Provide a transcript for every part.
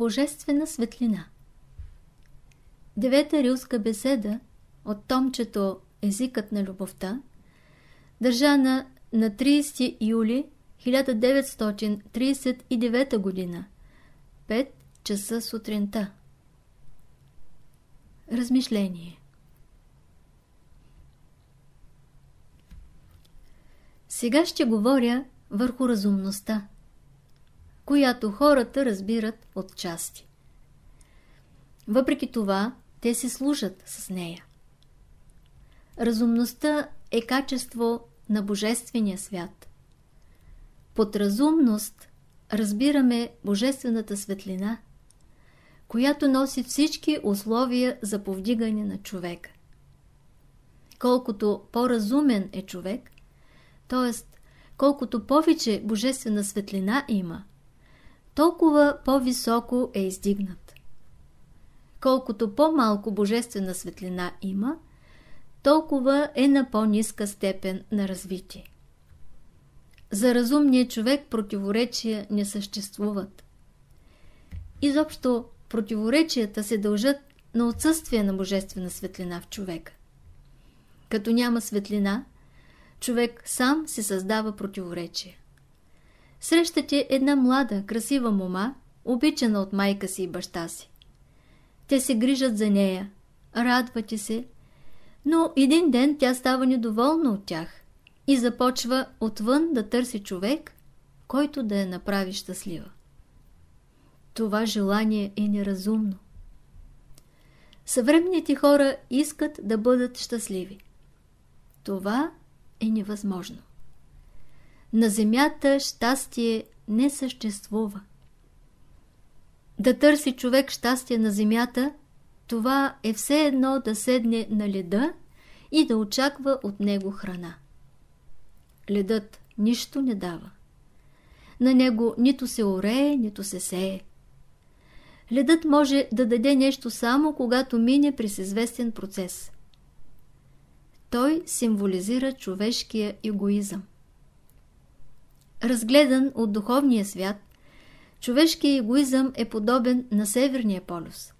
Божествена светлина. Девета рилска беседа от томчето Езикът на любовта, държана на 30 юли 1939 година, 5 часа сутринта. Размишление. Сега ще говоря върху разумността, която хората разбират от части. Въпреки това, те се служат с нея. Разумността е качество на Божествения свят. Под разумност разбираме Божествената светлина, която носи всички условия за повдигане на човека. Колкото по-разумен е човек, т.е. колкото повече Божествена светлина има, толкова по-високо е издигнат. Колкото по-малко Божествена светлина има, толкова е на по-ниска степен на развитие. За разумния човек противоречия не съществуват. Изобщо противоречията се дължат на отсъствие на божествена светлина в човека. Като няма светлина, човек сам се създава противоречия. Срещате една млада, красива мома, обичана от майка си и баща си. Те се грижат за нея, радвате се, но един ден тя става недоволна от тях и започва отвън да търси човек, който да я направи щастлива. Това желание е неразумно. Съвременните хора искат да бъдат щастливи. Това е невъзможно. На земята щастие не съществува. Да търси човек щастие на земята, това е все едно да седне на леда и да очаква от него храна. Ледът нищо не дава. На него нито се орее, нито се сее. Ледът може да даде нещо само, когато мине през известен процес. Той символизира човешкия егоизъм. Разгледан от духовния свят, човешкият егоизъм е подобен на Северния полюс.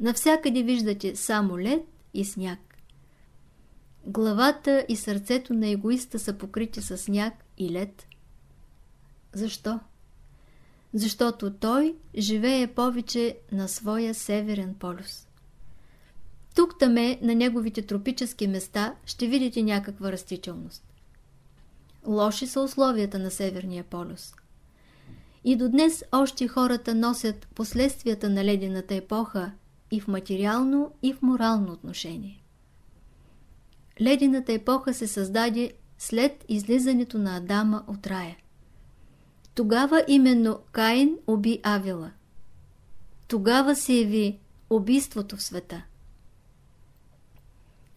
Навсякъде виждате само лед и сняг. Главата и сърцето на егоиста са покрити с сняг и лед. Защо? Защото той живее повече на своя северен полюс. Тук таме на неговите тропически места ще видите някаква растителност. Лоши са условията на Северния полюс. И до днес още хората носят последствията на ледената епоха и в материално, и в морално отношение. Ледената епоха се създаде след излизането на Адама от рая. Тогава именно Каин уби Авила. Тогава се яви убийството в света.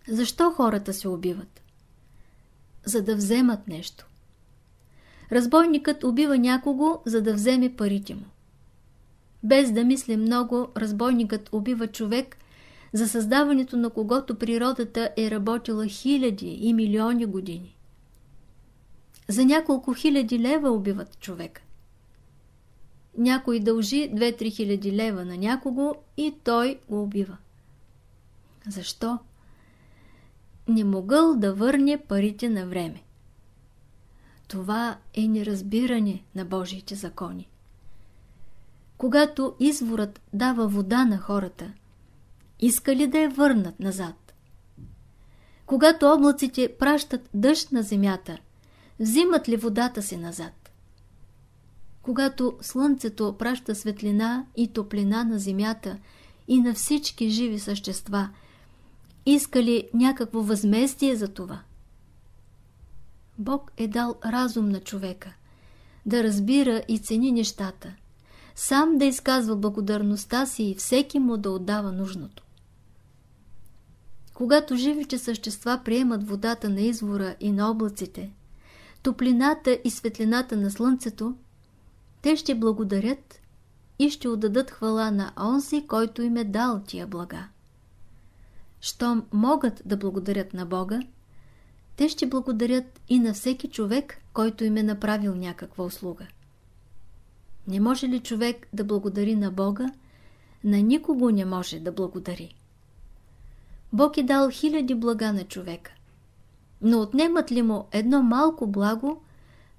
Защо хората се убиват? За да вземат нещо. Разбойникът убива някого, за да вземе парите му. Без да мисли много, разбойникът убива човек, за създаването на когото природата е работила хиляди и милиони години. За няколко хиляди лева убиват човека. Някой дължи 2-3 хиляди лева на някого и той го убива. Защо? Не могъл да върне парите на време. Това е неразбиране на Божиите закони. Когато изворът дава вода на хората, иска ли да я върнат назад? Когато облаците пращат дъжд на земята, взимат ли водата си назад? Когато слънцето праща светлина и топлина на земята и на всички живи същества, иска ли някакво възместие за това? Бог е дал разум на човека, да разбира и цени нещата, сам да изказва благодарността си и всеки му да отдава нужното. Когато живите същества приемат водата на извора и на облаците, топлината и светлината на слънцето, те ще благодарят и ще отдадат хвала на онзи, който им е дал тия блага. Щом могат да благодарят на Бога, те ще благодарят и на всеки човек, който им е направил някаква услуга. Не може ли човек да благодари на Бога? На никого не може да благодари. Бог е дал хиляди блага на човека. Но отнемат ли му едно малко благо,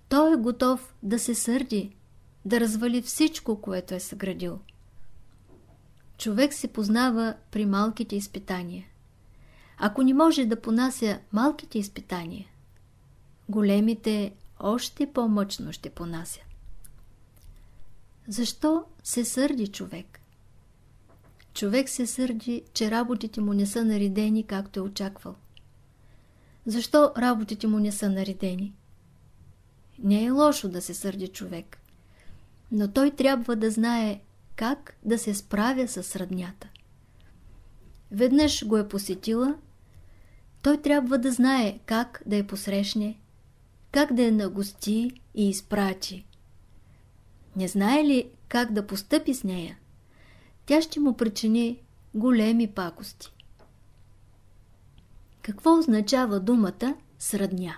той е готов да се сърди, да развали всичко, което е съградил. Човек се познава при малките изпитания. Ако не може да понася малките изпитания, големите още по-мъчно ще понася. Защо се сърди човек? Човек се сърди, че работите му не са наредени, както е очаквал. Защо работите му не са наредени? Не е лошо да се сърди човек, но той трябва да знае как да се справя с роднята. Веднъж го е посетила, той трябва да знае как да я посрещне, как да я нагости и изпрати. Не знае ли как да постъпи с нея, тя ще му причини големи пакости. Какво означава думата средня?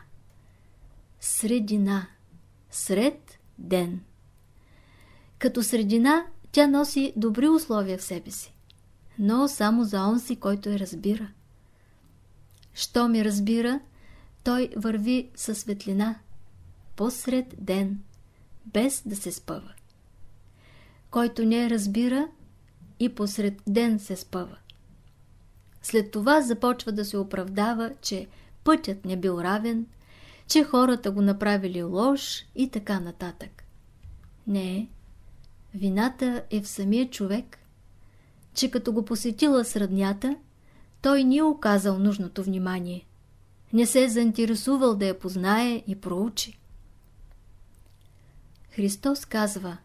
Средина. Сред ден. Като средина тя носи добри условия в себе си, но само за онзи, който я разбира. Що ми разбира, той върви със светлина, посред ден, без да се спъва. Който не разбира, и посред ден се спъва. След това започва да се оправдава, че пътят не бил равен, че хората го направили лош и така нататък. Не, вината е в самия човек, че като го посетила сръднята, той ни е оказал нужното внимание. Не се е заинтересувал да я познае и проучи. Христос казва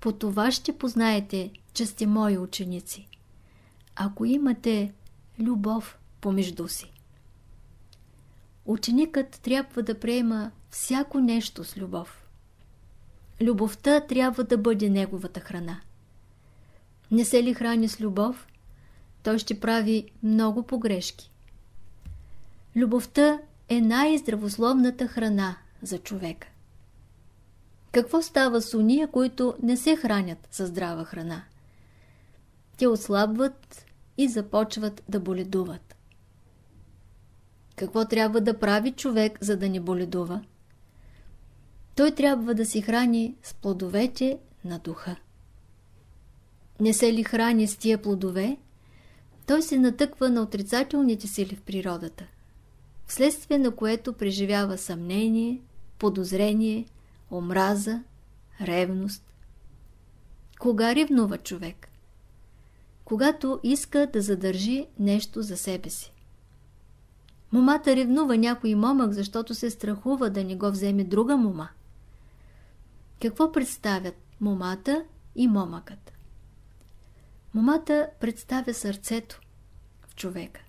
По това ще познаете, че сте мои ученици, ако имате любов помежду си. Ученикът трябва да приема всяко нещо с любов. Любовта трябва да бъде неговата храна. Не се ли храни с любов, той ще прави много погрешки. Любовта е най-здравословната храна за човека. Какво става с уния, които не се хранят със здрава храна? Те отслабват и започват да боледуват. Какво трябва да прави човек, за да не боледува? Той трябва да си храни с плодовете на духа. Не се ли храни с тия плодове, той се натъква на отрицателните сили в природата, вследствие на което преживява съмнение, подозрение, омраза, ревност. Кога ревнува човек? Когато иска да задържи нещо за себе си. Момата ревнува някой момък, защото се страхува да не го вземе друга мома. Какво представят момата и момъкът? Момата представя сърцето в човека,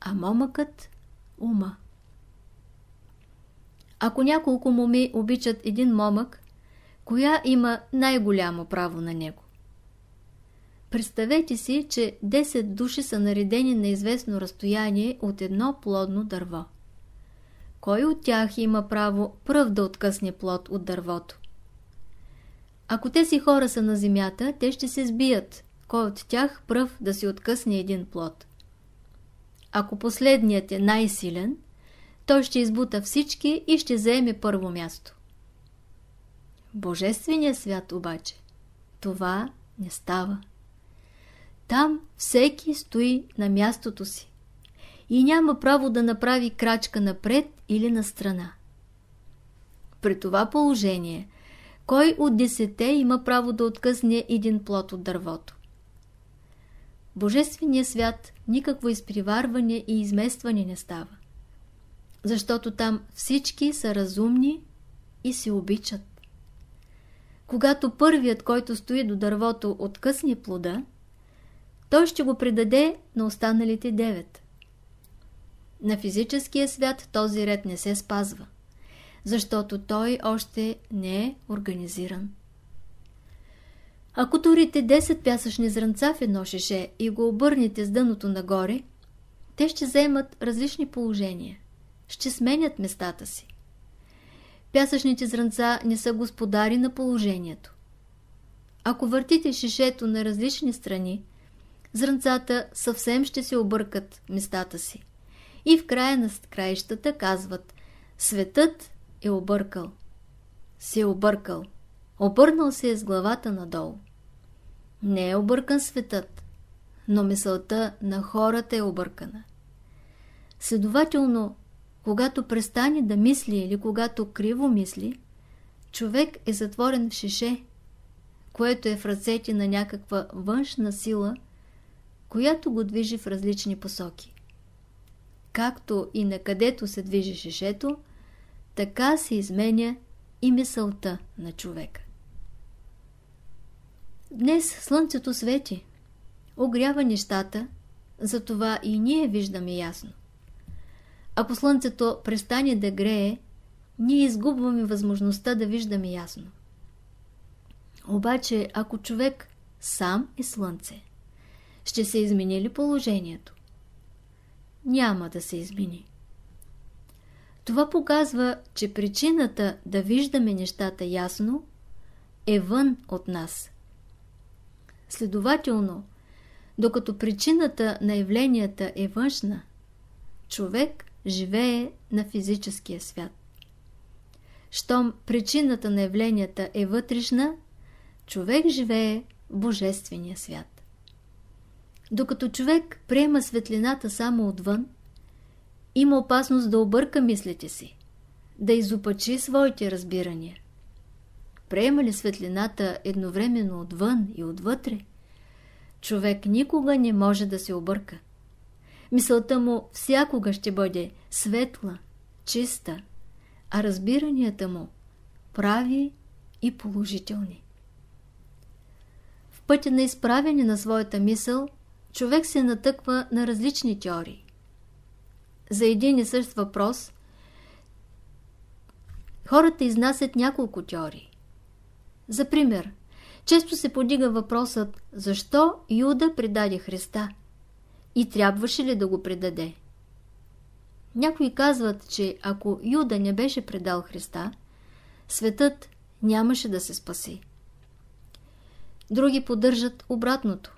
а момъкът – ума. Ако няколко моми обичат един момък, коя има най-голямо право на него? Представете си, че 10 души са наредени на известно разстояние от едно плодно дърво. Кой от тях има право пръв да откъсне плод от дървото? Ако тези хора са на земята, те ще се сбият, кой от тях пръв да си откъсне един плод. Ако последният е най-силен, той ще избута всички и ще заеме първо място. Божественият свят обаче, това не става. Там всеки стои на мястото си и няма право да направи крачка напред или на страна. При това положение, кой от десете има право да откъсне един плод от дървото? Божествения свят никакво изприварване и изместване не става. Защото там всички са разумни и се обичат. Когато първият, който стои до дървото, откъсне плода, той ще го предаде на останалите девет. На физическия свят този ред не се спазва, защото той още не е организиран. Ако турите 10 пясъчни зранца в едно шеше и го обърнете с дъното нагоре, те ще вземат различни положения, ще сменят местата си. Пясъчните зранца не са господари на положението. Ако въртите шишето на различни страни, зранцата съвсем ще се объркат местата си. И в края на краищата казват Светът е объркал. Се е объркал. Обърнал се е с главата надолу. Не е объркан светът, но мисълта на хората е объркана. Следователно, когато престане да мисли или когато криво мисли, човек е затворен в шише, което е в ръцете на някаква външна сила, която го движи в различни посоки. Както и на където се движи шишето, така се изменя и мисълта на човека. Днес слънцето свети, огрява нещата, затова и ние виждаме ясно. Ако слънцето престане да грее, ние изгубваме възможността да виждаме ясно. Обаче, ако човек сам е слънце, ще се измени ли положението? Няма да се измени. Това показва, че причината да виждаме нещата ясно е вън от нас. Следователно, докато причината на явленията е външна, човек живее на физическия свят. Щом причината на явленията е вътрешна, човек живее в божествения свят. Докато човек приема светлината само отвън, има опасност да обърка мислите си, да изопачи своите разбирания. Приема ли светлината едновременно отвън и отвътре, човек никога не може да се обърка. Мисълта му всякога ще бъде светла, чиста, а разбиранията му прави и положителни. В пътя на изправяне на своята мисъл човек се натъква на различни теории. За един и същ въпрос хората изнасят няколко теории. За пример, често се подига въпросът защо Юда предаде Христа – и трябваше ли да го предаде? Някои казват, че ако Юда не беше предал Христа, светът нямаше да се спаси. Други поддържат обратното.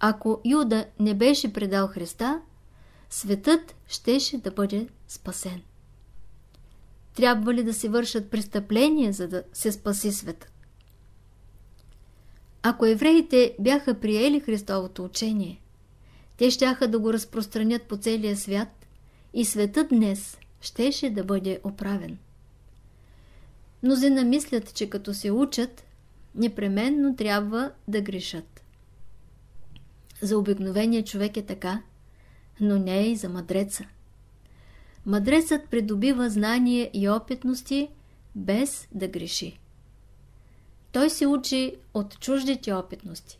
Ако Юда не беше предал Христа, светът щеше да бъде спасен. Трябва ли да се вършат престъпления, за да се спаси светът? Ако евреите бяха приели Христовото учение, те щяха да го разпространят по целия свят и светът днес щеше да бъде оправен. Мнозина мислят, че като се учат, непременно трябва да грешат. За обикновения човек е така, но не и за мъдреца. Мъдрецът придобива знание и опитности без да греши. Той се учи от чуждите опитности.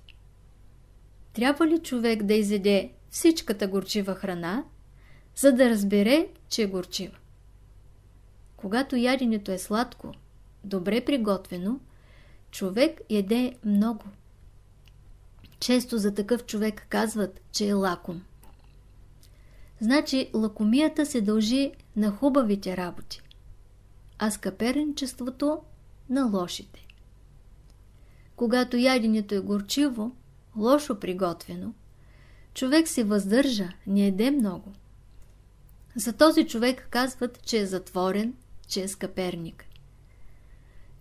Трябва ли човек да изеде всичката горчива храна, за да разбере, че е горчива? Когато яденето е сладко, добре приготвено, човек яде много. Често за такъв човек казват, че е лаком. Значи лакомията се дължи на хубавите работи, а скъперенчеството на лошите. Когато яденето е горчиво, лошо приготвено, човек се въздържа, не еде много. За този човек казват, че е затворен, че е скъперник.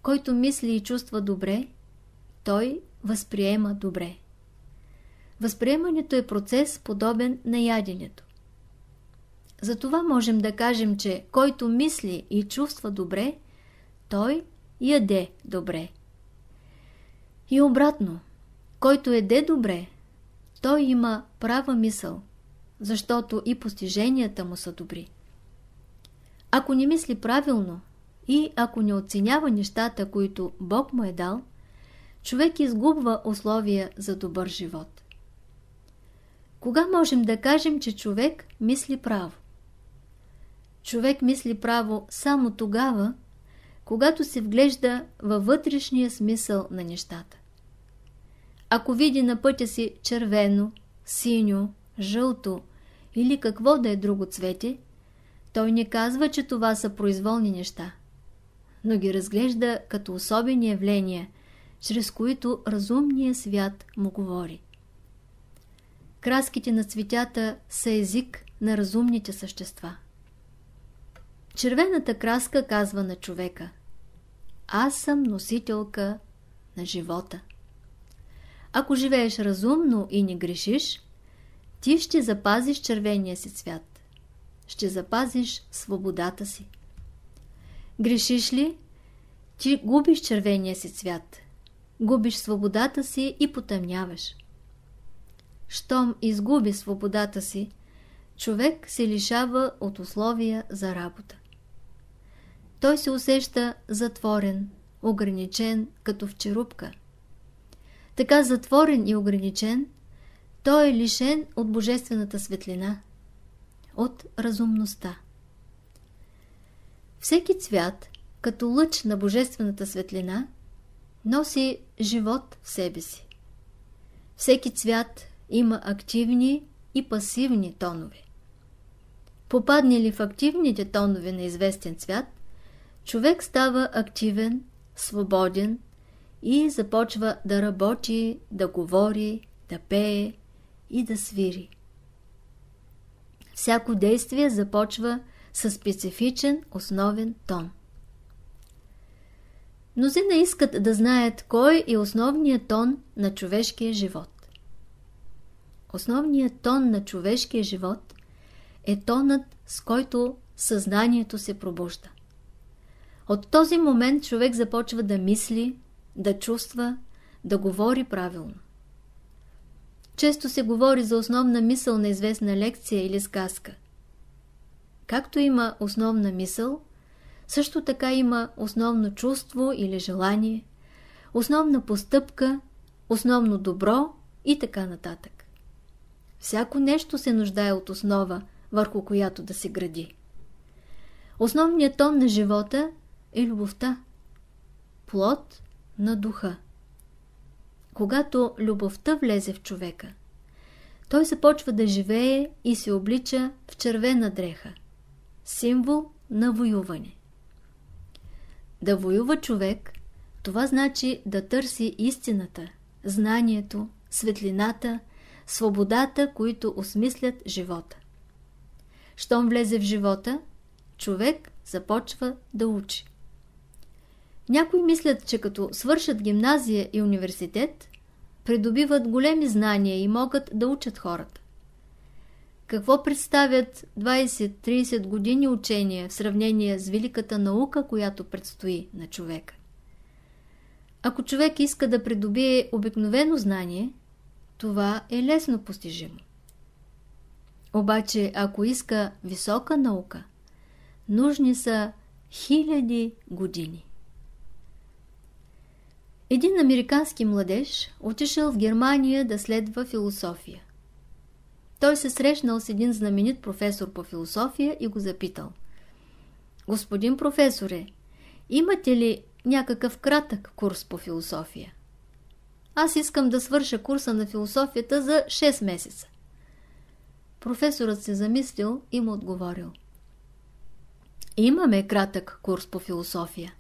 Който мисли и чувства добре, той възприема добре. Възприемането е процес подобен на яденето. Затова можем да кажем, че който мисли и чувства добре, той яде добре. И обратно – който еде добре, той има права мисъл, защото и постиженията му са добри. Ако не мисли правилно и ако не оценява нещата, които Бог му е дал, човек изгубва условия за добър живот. Кога можем да кажем, че човек мисли право? Човек мисли право само тогава, когато се вглежда във вътрешния смисъл на нещата. Ако види на пътя си червено, синьо, жълто или какво да е друго цвете, той не казва, че това са произволни неща. но ги разглежда като особени явления, чрез които разумният свят му говори. Краските на цветята са език на разумните същества. Червената краска казва на човека Аз съм носителка на живота. Ако живееш разумно и не грешиш, ти ще запазиш червения си цвят. Ще запазиш свободата си. Грешиш ли, ти губиш червения си цвят. Губиш свободата си и потъмняваш. Щом изгуби свободата си, човек се лишава от условия за работа. Той се усеща затворен, ограничен, като в черупка. Така затворен и ограничен, той е лишен от божествената светлина, от разумността. Всеки цвят, като лъч на божествената светлина, носи живот в себе си. Всеки цвят има активни и пасивни тонове. Попадне ли в активните тонове на известен цвят, човек става активен, свободен и започва да работи, да говори, да пее и да свири. Всяко действие започва със специфичен основен тон. Мнозина искат да знаят кой е основният тон на човешкия живот. Основният тон на човешкия живот е тонът, с който съзнанието се пробужда. От този момент човек започва да мисли, да чувства, да говори правилно. Често се говори за основна мисъл на известна лекция или сказка. Както има основна мисъл, също така има основно чувство или желание, основна постъпка, основно добро и така нататък. Всяко нещо се нуждае от основа, върху която да се гради. Основният тон на живота е любовта. Плод на духа. Когато любовта влезе в човека, той започва да живее и се облича в червена дреха. Символ на воюване. Да воюва човек, това значи да търси истината, знанието, светлината, свободата, които осмислят живота. Щом влезе в живота, човек започва да учи. Някои мислят, че като свършат гимназия и университет, придобиват големи знания и могат да учат хората. Какво представят 20-30 години учения в сравнение с великата наука, която предстои на човека? Ако човек иска да придобие обикновено знание, това е лесно постижимо. Обаче, ако иска висока наука, нужни са хиляди години. Един американски младеж отишъл в Германия да следва философия. Той се срещнал с един знаменит професор по философия и го запитал. Господин професоре, имате ли някакъв кратък курс по философия? Аз искам да свърша курса на философията за 6 месеца. Професорът се замислил и му отговорил. Имаме кратък курс по философия,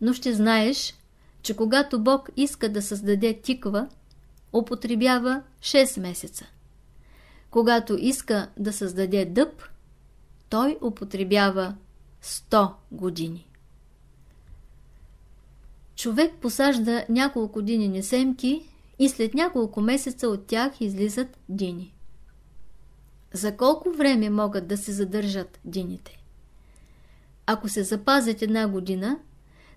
но ще знаеш, че когато Бог иска да създаде тиква, употребява 6 месеца. Когато иска да създаде дъб, той употребява 100 години. Човек посажда няколко динени семки и след няколко месеца от тях излизат дини. За колко време могат да се задържат дините? Ако се запазят една година,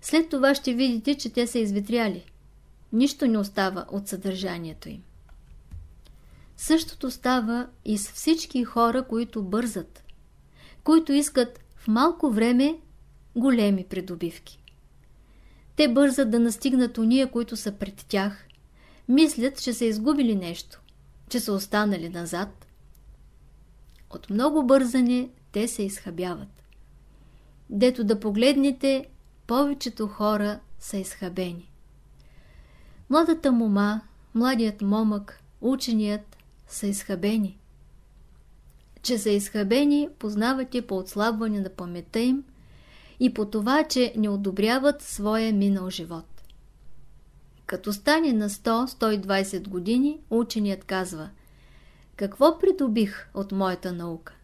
след това ще видите, че те са изветряли. Нищо не остава от съдържанието им. Същото става и с всички хора, които бързат, които искат в малко време големи придобивки. Те бързат да настигнат уния, които са пред тях, мислят, че са изгубили нещо, че са останали назад. От много бързане те се изхабяват. Дето да погледнете, повечето хора са изхабени. Младата мома, младият момък, ученият са изхабени. Че са изхабени, познавате по отслабване на паметта им и по това, че не одобряват своя минал живот. Като стане на 100-120 години, ученият казва Какво придобих от моята наука?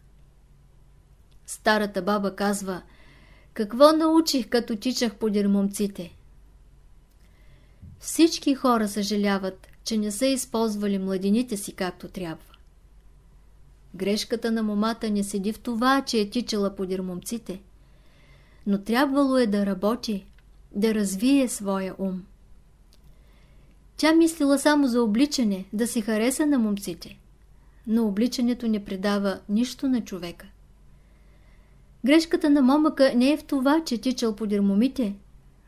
Старата баба казва Какво научих, като тичах по дермомците? Всички хора съжаляват, че не са използвали младените си както трябва. Грешката на момата не седи в това, че е тичала по дермомците, но трябвало е да работи, да развие своя ум. Тя мислила само за обличане, да се хареса на момците, но обличането не предава нищо на човека. Грешката на момъка не е в това, че тичал по дермомите,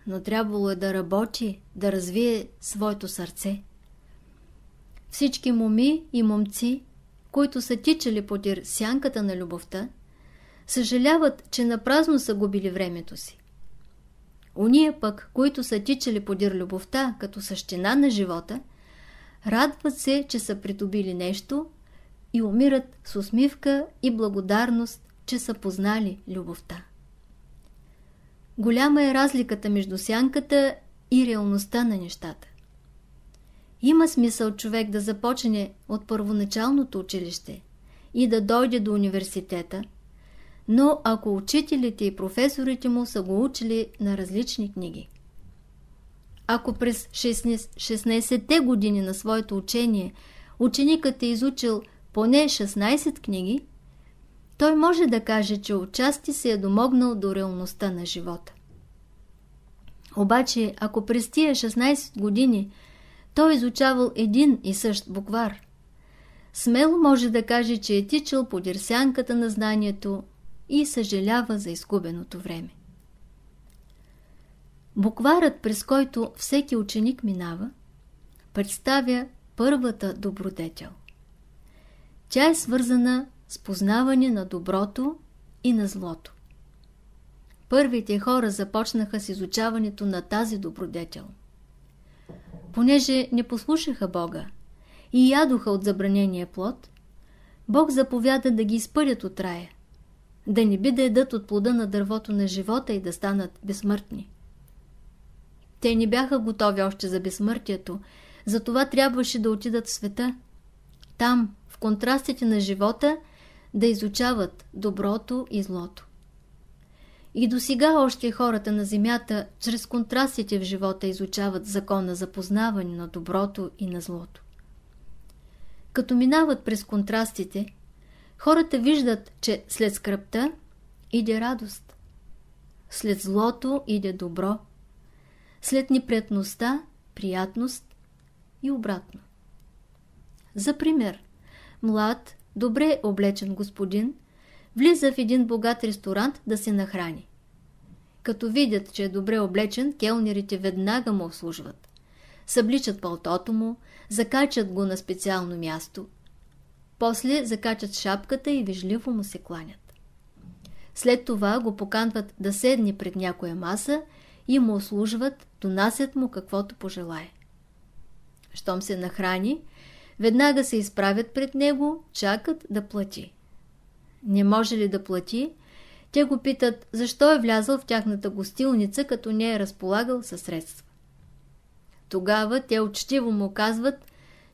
но трябвало е да работи, да развие своето сърце. Всички моми и момци, които са тичали подир сянката на любовта, съжаляват, че напразно са губили времето си. Уния пък, които са тичали подир любовта като същина на живота, радват се, че са придобили нещо и умират с усмивка и благодарност, че са познали любовта. Голяма е разликата между сянката и реалността на нещата. Има смисъл човек да започне от първоначалното училище и да дойде до университета, но ако учителите и професорите му са го учили на различни книги. Ако през 16-те години на своето учение ученикът е изучил поне 16 книги, той може да каже, че отчасти се е домогнал до реалността на живота. Обаче, ако през тия 16 години той изучавал един и същ буквар, смело може да каже, че е тичал по дирсянката на знанието и съжалява за изгубеното време. Букварът, през който всеки ученик минава, представя първата добродетел. Тя е свързана с познаване на доброто и на злото. Първите хора започнаха с изучаването на тази добродетел. Понеже не послушаха Бога и ядоха от забранения плод, Бог заповяда да ги изпълят от рая, да не би да едат от плода на дървото на живота и да станат безсмъртни. Те не бяха готови още за безсмъртието, затова трябваше да отидат в света. Там, в контрастите на живота, да изучават доброто и злото. И до сега още хората на земята, чрез контрастите в живота, изучават закона за познаване на доброто и на злото. Като минават през контрастите, хората виждат, че след скръпта иде радост, след злото иде добро, след неприятността приятност и обратно. За пример, млад, добре облечен господин влиза в един богат ресторант да се нахрани. Като видят, че е добре облечен, келнерите веднага му обслужват. Събличат пълтото му, закачат го на специално място. После закачат шапката и вежливо му се кланят. След това го поканват да седне пред някоя маса и му услужват, донасят му каквото пожелае. Щом се нахрани, веднага се изправят пред него, чакат да плати. Не може ли да плати? Те го питат, защо е влязъл в тяхната гостилница, като не е разполагал със средства. Тогава те учтиво му казват,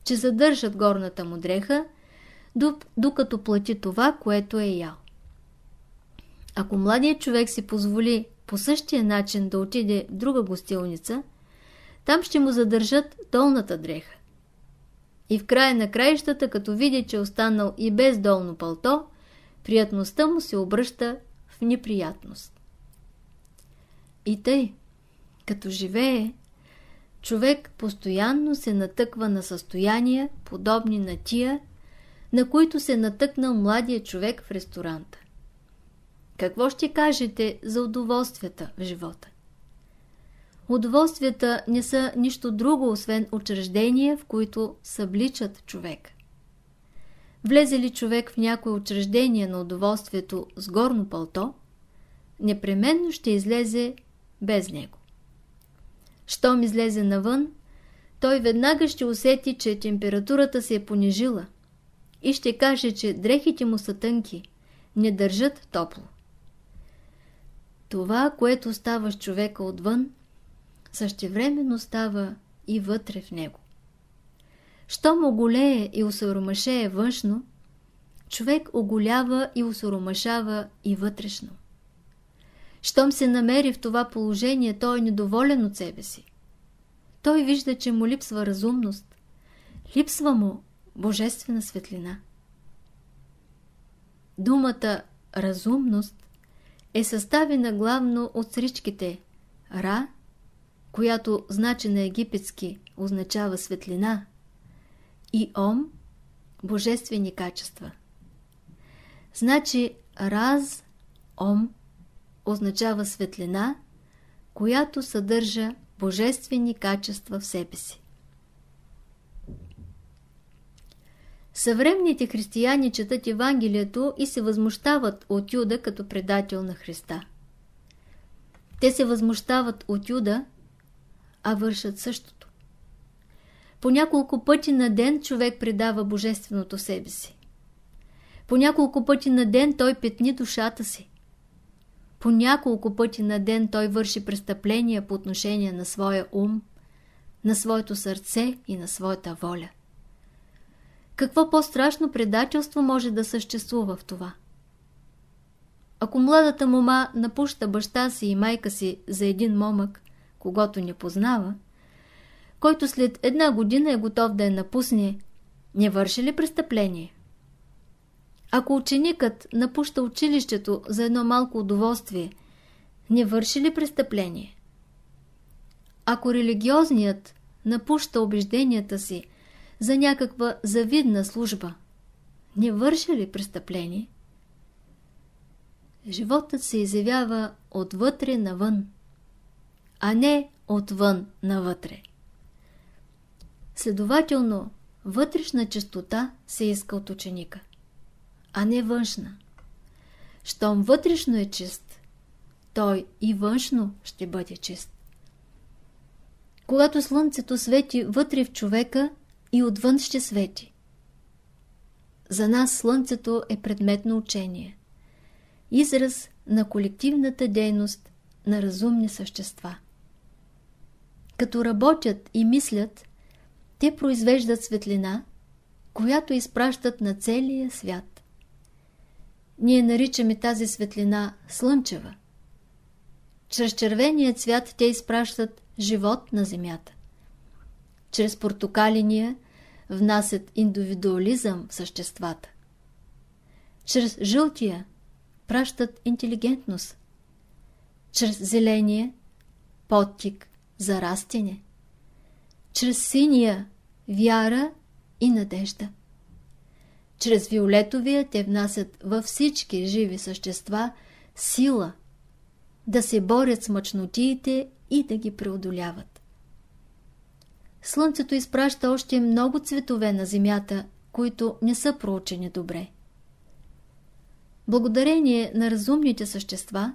че задържат горната му дреха, докато плати това, което е ял. Ако младият човек си позволи по същия начин да отиде в друга гостилница, там ще му задържат долната дреха. И в края на краищата, като види, че е останал и без долно пълто, приятността му се обръща в неприятност. И тъй, като живее, човек постоянно се натъква на състояния, подобни на тия, на които се натъкнал младия човек в ресторанта. Какво ще кажете за удоволствията в живота? Удоволствията не са нищо друго, освен учреждения, в които събличат човек. Влезе ли човек в някое учреждение на удоволствието с горно пълто, непременно ще излезе без него. Щом излезе навън, той веднага ще усети, че температурата се е понижила и ще каже, че дрехите му са тънки, не държат топло. Това, което става с човека отвън, същевременно става и вътре в него. Щом оголее и усоромашее външно, човек оголява и усоромашава и вътрешно. Щом се намери в това положение, той е недоволен от себе си. Той вижда, че му липсва разумност. Липсва му божествена светлина. Думата разумност е съставена главно от сричките Ра, която значи на египетски означава светлина, и Ом – божествени качества. Значи Раз, Ом означава светлина, която съдържа божествени качества в себе си. Съвременните християни четат Евангелието и се възмущават от Юда като предател на Христа. Те се възмущават от Юда, а вършат същото. По няколко пъти на ден човек предава божественото себе си. По няколко пъти на ден той петни душата си. По няколко пъти на ден той върши престъпления по отношение на своя ум, на своето сърце и на своята воля. Какво по-страшно предателство може да съществува в това? Ако младата мома напуща баща си и майка си за един момък, когато не познава, който след една година е готов да я напусне, не върши ли престъпление? Ако ученикът напуща училището за едно малко удоволствие, не върши ли престъпление? Ако религиозният напуща убежденията си за някаква завидна служба, не върши ли престъпление? Животът се изявява отвътре навън, а не отвън навътре. Следователно, вътрешна чистота се иска от ученика а не външна. Щом вътрешно е чист, той и външно ще бъде чист. Когато слънцето свети вътре в човека, и отвън ще свети. За нас слънцето е предметно учение. Израз на колективната дейност на разумни същества. Като работят и мислят, те произвеждат светлина, която изпращат на целия свят. Ние наричаме тази светлина слънчева. Чрез червения цвят те изпращат живот на земята. Чрез портокалиния внасят индивидуализъм в съществата. Чрез жълтия пращат интелигентност. Чрез зеления подтик за растене. Чрез синия вяра и надежда. Чрез виолетовия те внасят във всички живи същества сила да се борят с мъчнотиите и да ги преодоляват. Слънцето изпраща още много цветове на Земята, които не са проучени добре. Благодарение на разумните същества,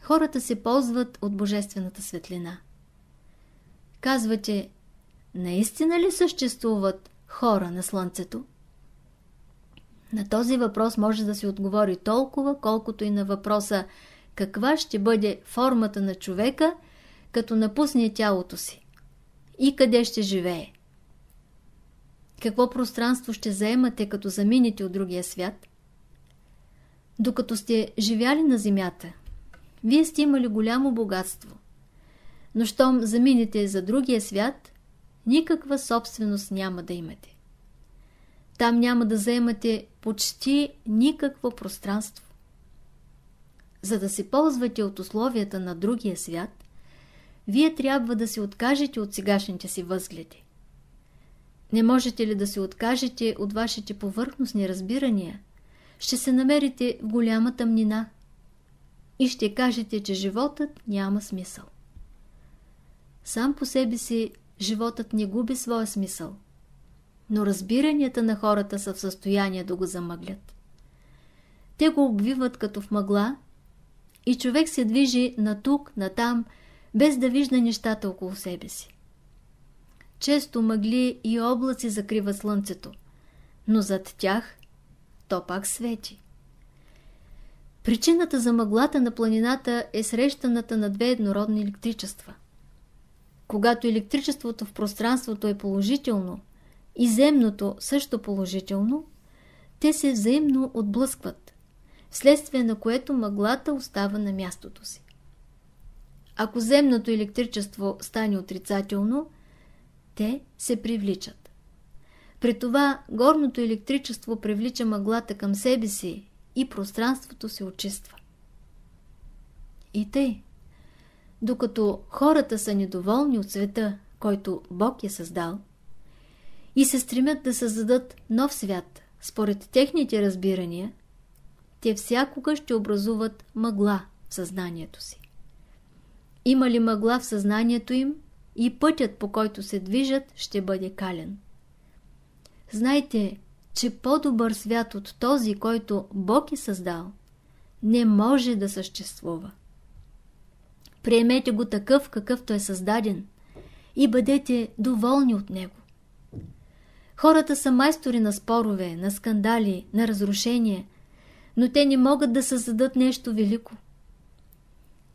хората се ползват от божествената светлина. Казвате, наистина ли съществуват хора на Слънцето? На този въпрос може да се отговори толкова, колкото и на въпроса каква ще бъде формата на човека, като напусне тялото си и къде ще живее. Какво пространство ще заемате, като заминете от другия свят? Докато сте живяли на земята, вие сте имали голямо богатство. Но щом заминете за другия свят, никаква собственост няма да имате. Там няма да заемате почти никакво пространство. За да се ползвате от условията на другия свят, вие трябва да се откажете от сегашните си възгледи. Не можете ли да се откажете от вашите повърхностни разбирания, ще се намерите в голяма тъмнина и ще кажете, че животът няма смисъл. Сам по себе си животът не губи своя смисъл но разбиранията на хората са в състояние да го замъглят. Те го обвиват като в мъгла и човек се движи на тук, на там, без да вижда нещата около себе си. Често мъгли и облаци закрива слънцето, но зад тях то пак свети. Причината за мъглата на планината е срещаната на две еднородни електричества. Когато електричеството в пространството е положително и земното също положително, те се взаимно отблъскват, вследствие на което мъглата остава на мястото си. Ако земното електричество стане отрицателно, те се привличат. При това горното електричество привлича мъглата към себе си и пространството се очиства. И тъй, докато хората са недоволни от света, който Бог е създал, и се стремят да създадат нов свят според техните разбирания, те всякога ще образуват мъгла в съзнанието си. Има ли мъгла в съзнанието им и пътят по който се движат ще бъде кален. Знайте, че по-добър свят от този, който Бог е създал, не може да съществува. Приемете го такъв, какъвто е създаден и бъдете доволни от него. Хората са майстори на спорове, на скандали, на разрушения, но те не могат да създадат нещо велико.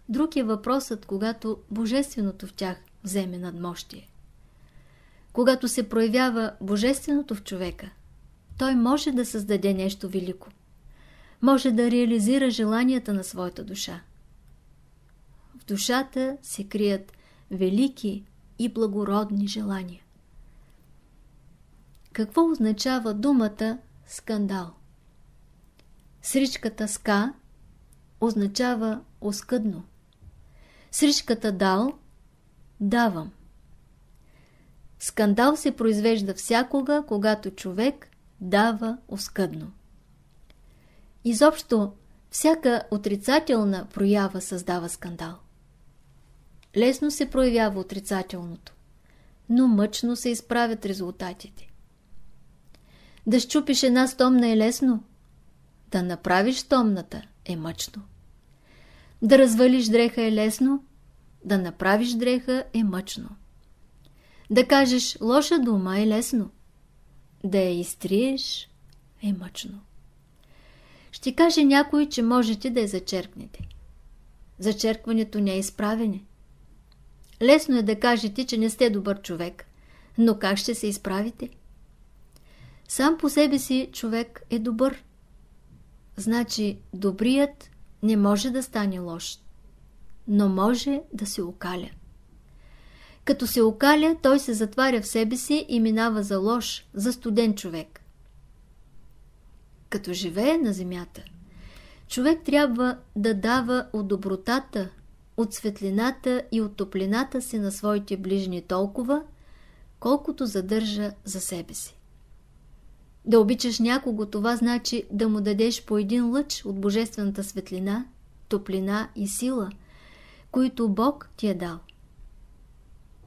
Друг е въпросът, когато божественото в тях вземе надмощие. Когато се проявява божественото в човека, той може да създаде нещо велико. Може да реализира желанията на своята душа. Душата се крият велики и благородни желания. Какво означава думата скандал? Сричката ска означава оскъдно. Сричката дал давам. Скандал се произвежда всякога, когато човек дава оскъдно. Изобщо, всяка отрицателна проява създава скандал. Лесно се проявява отрицателното, но мъчно се изправят резултатите. Да щупиш една стомна е лесно, да направиш стомната е мъчно. Да развалиш дреха е лесно, да направиш дреха е мъчно. Да кажеш лоша дума е лесно, да я изтриеш е мъчно. Ще каже някой, че можете да я зачеркнете. Зачеркването не е изправене. Лесно е да кажете, че не сте добър човек, но как ще се изправите? Сам по себе си човек е добър. Значи добрият не може да стане лош, но може да се окаля. Като се окаля, той се затваря в себе си и минава за лош, за студен човек. Като живее на земята, човек трябва да дава от добротата, от светлината и от топлината си на своите ближни толкова, колкото задържа за себе си. Да обичаш някого, това значи да му дадеш по един лъч от божествената светлина, топлина и сила, които Бог ти е дал.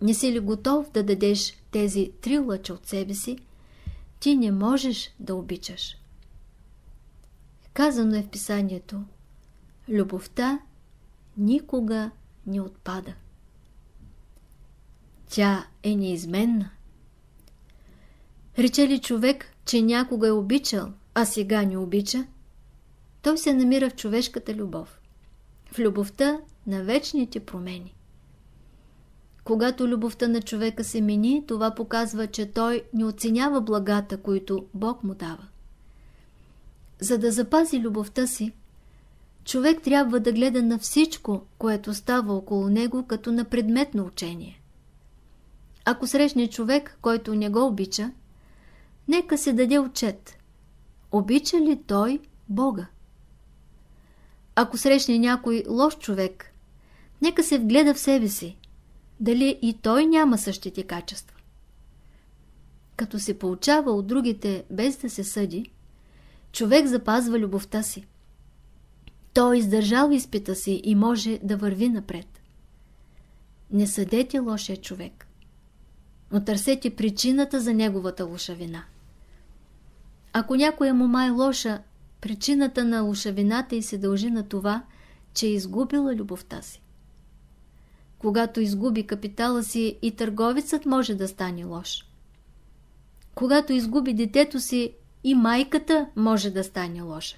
Не си ли готов да дадеш тези три лъча от себе си, ти не можеш да обичаш. Казано е в писанието, любовта никога не отпада. Тя е неизменна. Рече ли човек, че някога е обичал, а сега не обича, той се намира в човешката любов, в любовта на вечните промени. Когато любовта на човека се мини, това показва, че той не оценява благата, които Бог му дава. За да запази любовта си, човек трябва да гледа на всичко, което става около него, като на предметно учение. Ако срещне човек, който не го обича, нека се даде отчет. Обича ли той Бога? Ако срещне някой лош човек, нека се вгледа в себе си дали и той няма същите качества. Като се получава от другите без да се съди, човек запазва любовта си. Той издържал изпита си и може да върви напред. Не съдете лошия човек, но търсете причината за неговата лошавина. Ако някоя мома е лоша, причината на лошавината й се дължи на това, че е изгубила любовта си. Когато изгуби капитала си и търговецът може да стане лош. Когато изгуби детето си и майката може да стане лоша.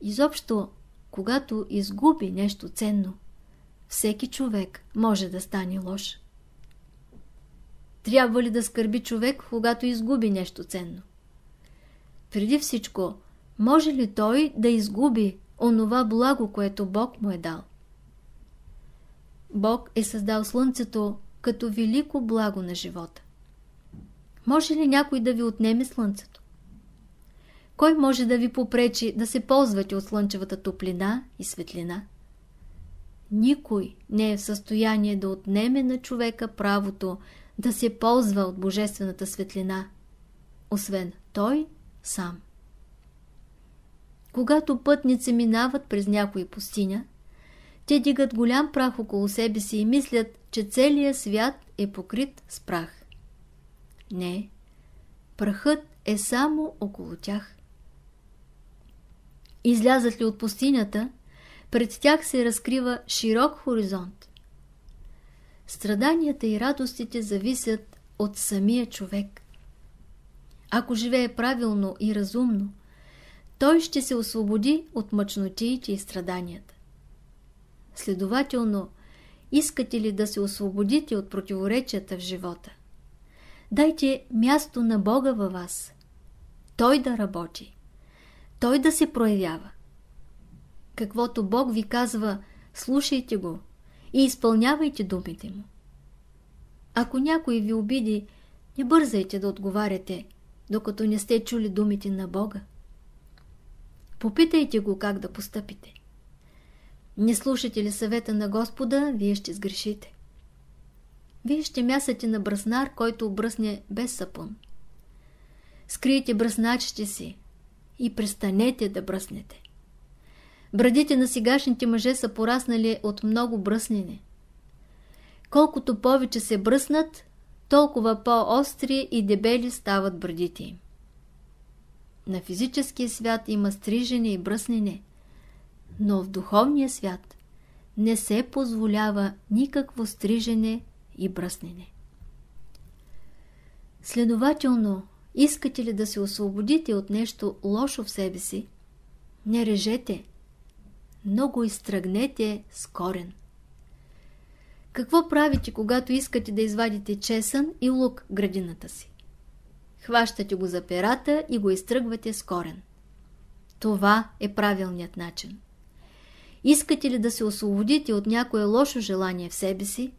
Изобщо, когато изгуби нещо ценно, всеки човек може да стане лош. Трябва ли да скърби човек, когато изгуби нещо ценно? Преди всичко, може ли той да изгуби онова благо, което Бог му е дал? Бог е създал Слънцето като велико благо на живота. Може ли някой да ви отнеме Слънцето? Кой може да ви попречи да се ползвате от слънчевата топлина и светлина? Никой не е в състояние да отнеме на човека правото да се ползва от божествената светлина, освен той сам. Когато пътници минават през някоя пустиня, те дигат голям прах около себе си и мислят, че целият свят е покрит с прах. Не, прахът е само около тях. Излязат ли от пустинята, пред тях се разкрива широк хоризонт. Страданията и радостите зависят от самия човек. Ако живее правилно и разумно, той ще се освободи от мъчнотиите и страданията. Следователно, искате ли да се освободите от противоречията в живота? Дайте място на Бога във вас. Той да работи. Той да се проявява. Каквото Бог ви казва, слушайте го и изпълнявайте думите му. Ако някой ви обиди, не бързайте да отговаряте, докато не сте чули думите на Бога. Попитайте го как да постъпите. Не слушате ли съвета на Господа, вие ще сгрешите. Вие ще мясате на бръснар, който обръсне без сапун. Скрийте бръсначите си и престанете да бръснете. Брадите на сегашните мъже са пораснали от много бръснене. Колкото повече се бръснат, толкова по-остри и дебели стават брадите им. На физическия свят има стрижене и бръснене, но в духовния свят не се позволява никакво стрижене и бръснене. Следователно, искате ли да се освободите от нещо лошо в себе си, не режете, но го изтръгнете с корен. Какво правите, когато искате да извадите чесън и лук градината си? Хващате го за перата и го изтръгвате с корен. Това е правилният начин. Искате ли да се освободите от някое лошо желание в себе си,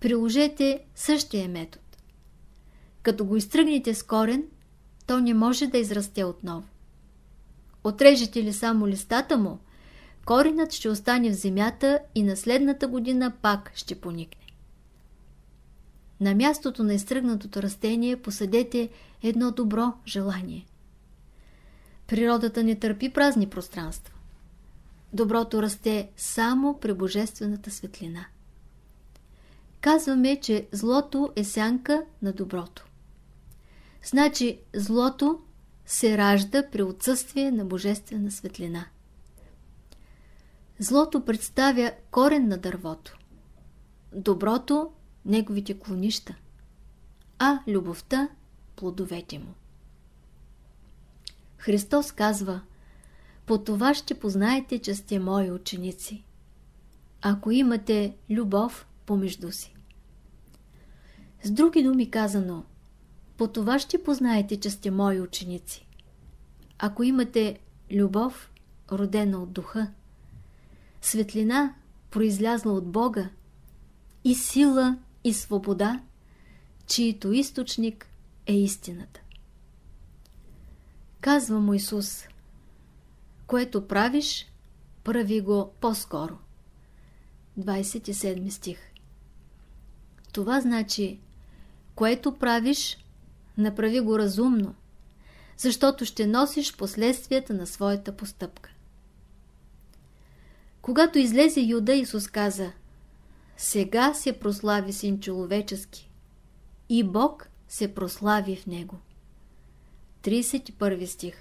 приложете същия метод. Като го изтръгнете с корен, то не може да израсте отново. Отрежете ли само листата му, коренът ще остане в земята и на следната година пак ще поникне. На мястото на изтръгнатото растение посадете едно добро желание. Природата не търпи празни пространства. Доброто расте само при божествената светлина. Казваме, че злото е сянка на доброто. Значи злото се ражда при отсъствие на божествена светлина. Злото представя корен на дървото. Доброто – неговите клонища, а любовта – плодовете му. Христос казва По това ще познаете, че сте мои ученици. Ако имате любов помежду си. С други думи казано, по това ще познаете, че сте мои ученици. Ако имате любов, родена от духа, светлина, произлязла от Бога, и сила, и свобода, чието източник е истината. Казва му Исус, което правиш, прави го по-скоро. 27 стих Това значи, което правиш, направи го разумно, защото ще носиш последствията на своята постъпка. Когато излезе Юда, Исус каза Сега се прослави син човечески и Бог се прослави в него. 31 стих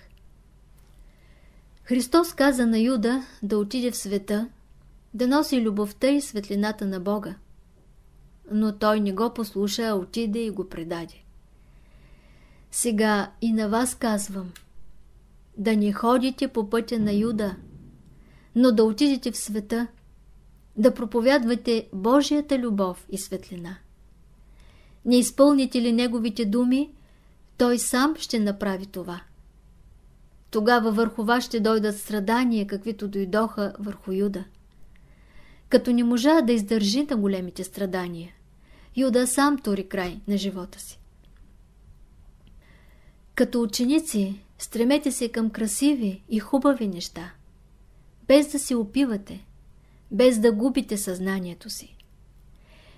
Христос каза на Юда да отиде в света, да носи любовта и светлината на Бога. Но той не го послуша, а отиде и го предаде. Сега и на вас казвам, да не ходите по пътя на Юда – но да отидете в света, да проповядвате Божията любов и светлина. Не изпълните ли Неговите думи, Той сам ще направи това. Тогава върху вас ще дойдат страдания, каквито дойдоха върху Юда. Като не можа да издържи на големите страдания, Юда сам тори край на живота си. Като ученици, стремете се към красиви и хубави неща, без да се опивате, без да губите съзнанието си.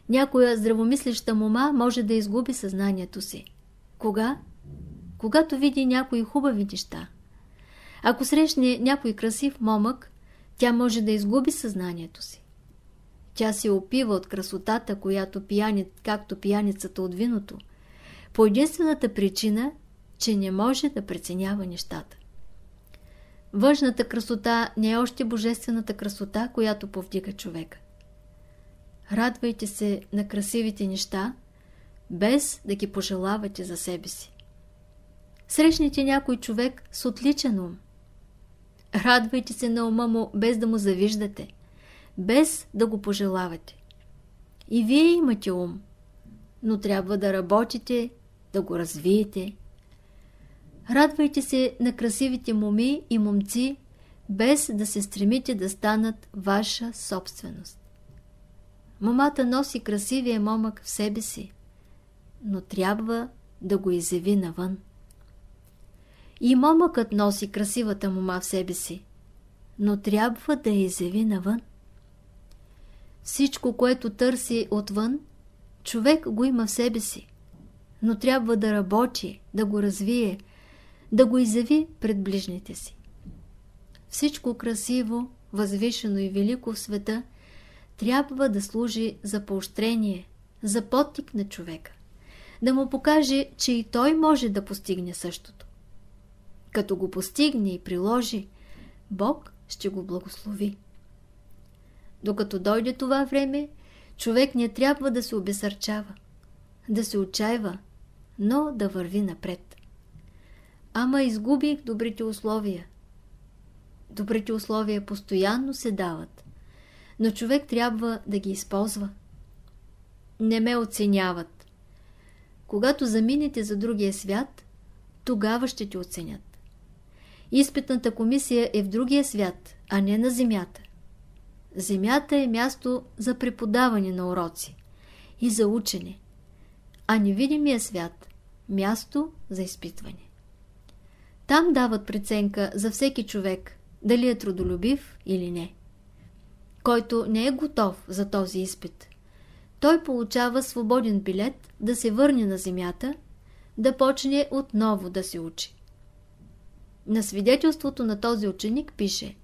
Някоя здравомислеща мома може да изгуби съзнанието си. Кога? Когато види някои хубави неща. Ако срещне някой красив момък, тя може да изгуби съзнанието си. Тя се опива от красотата, която пияни, както пияницата от виното, по единствената причина, че не може да преценява нещата. Външната красота не е още божествената красота, която повдига човека. Радвайте се на красивите неща, без да ги пожелавате за себе си. Срещните някой човек с отличен ум. Радвайте се на ума му, без да му завиждате, без да го пожелавате. И вие имате ум, но трябва да работите, да го развиете. Радвайте се на красивите моми и момци, без да се стремите да станат ваша собственост. Момата носи красивия момък в себе си, но трябва да го изяви навън. И момъкът носи красивата мома в себе си, но трябва да я изяви навън. Всичко, което търси отвън, човек го има в себе си, но трябва да работи, да го развие, да го изяви пред ближните си. Всичко красиво, възвишено и велико в света трябва да служи за поощрение, за подтик на човека, да му покаже, че и той може да постигне същото. Като го постигне и приложи, Бог ще го благослови. Докато дойде това време, човек не трябва да се обесърчава, да се отчаива, но да върви напред. Ама изгубих добрите условия. Добрите условия постоянно се дават, но човек трябва да ги използва. Не ме оценяват. Когато заминете за другия свят, тогава ще те оценят. Изпитната комисия е в другия свят, а не на земята. Земята е място за преподаване на уроци и за учене, а невидимия свят – място за изпитване. Там дават преценка за всеки човек, дали е трудолюбив или не. Който не е готов за този изпит, той получава свободен билет да се върне на земята, да почне отново да се учи. На свидетелството на този ученик пише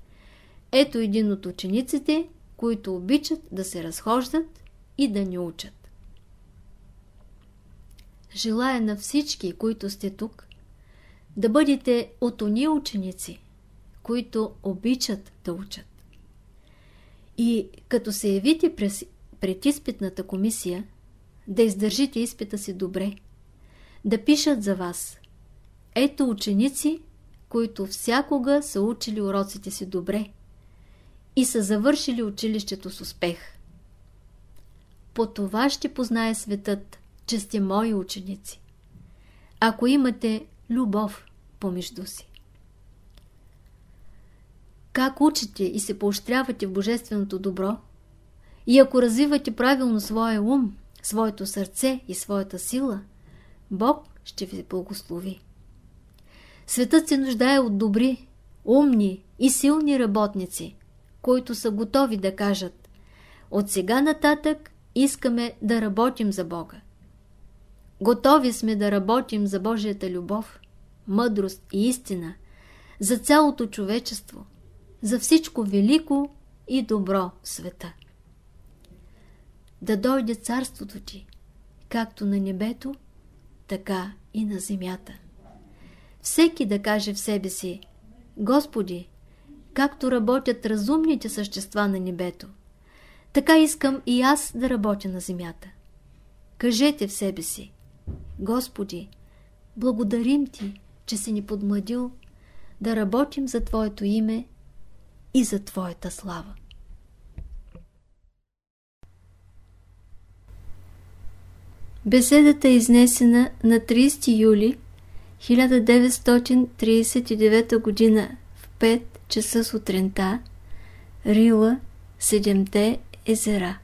Ето един от учениците, които обичат да се разхождат и да ни учат. Желая на всички, които сте тук, да бъдете от уния ученици, които обичат да учат. И като се явите през, пред изпитната комисия, да издържите изпита си добре, да пишат за вас. Ето ученици, които всякога са учили уроците си добре и са завършили училището с успех. По това ще познае светът, че сте мои ученици. Ако имате любов помежду си. Как учите и се поощрявате в божественото добро, и ако развивате правилно своя ум, своето сърце и своята сила, Бог ще ви благослови. Светът се нуждае от добри, умни и силни работници, които са готови да кажат от сега нататък искаме да работим за Бога. Готови сме да работим за Божията любов, мъдрост и истина, за цялото човечество, за всичко велико и добро в света. Да дойде царството ти, както на небето, така и на земята. Всеки да каже в себе си, Господи, както работят разумните същества на небето, така искам и аз да работя на земята. Кажете в себе си, Господи, благодарим Ти, че си ни подмладил да работим за Твоето име и за Твоята слава. Беседата е изнесена на 30 юли 1939 г. в 5 часа сутринта, Рила, Седемте езера.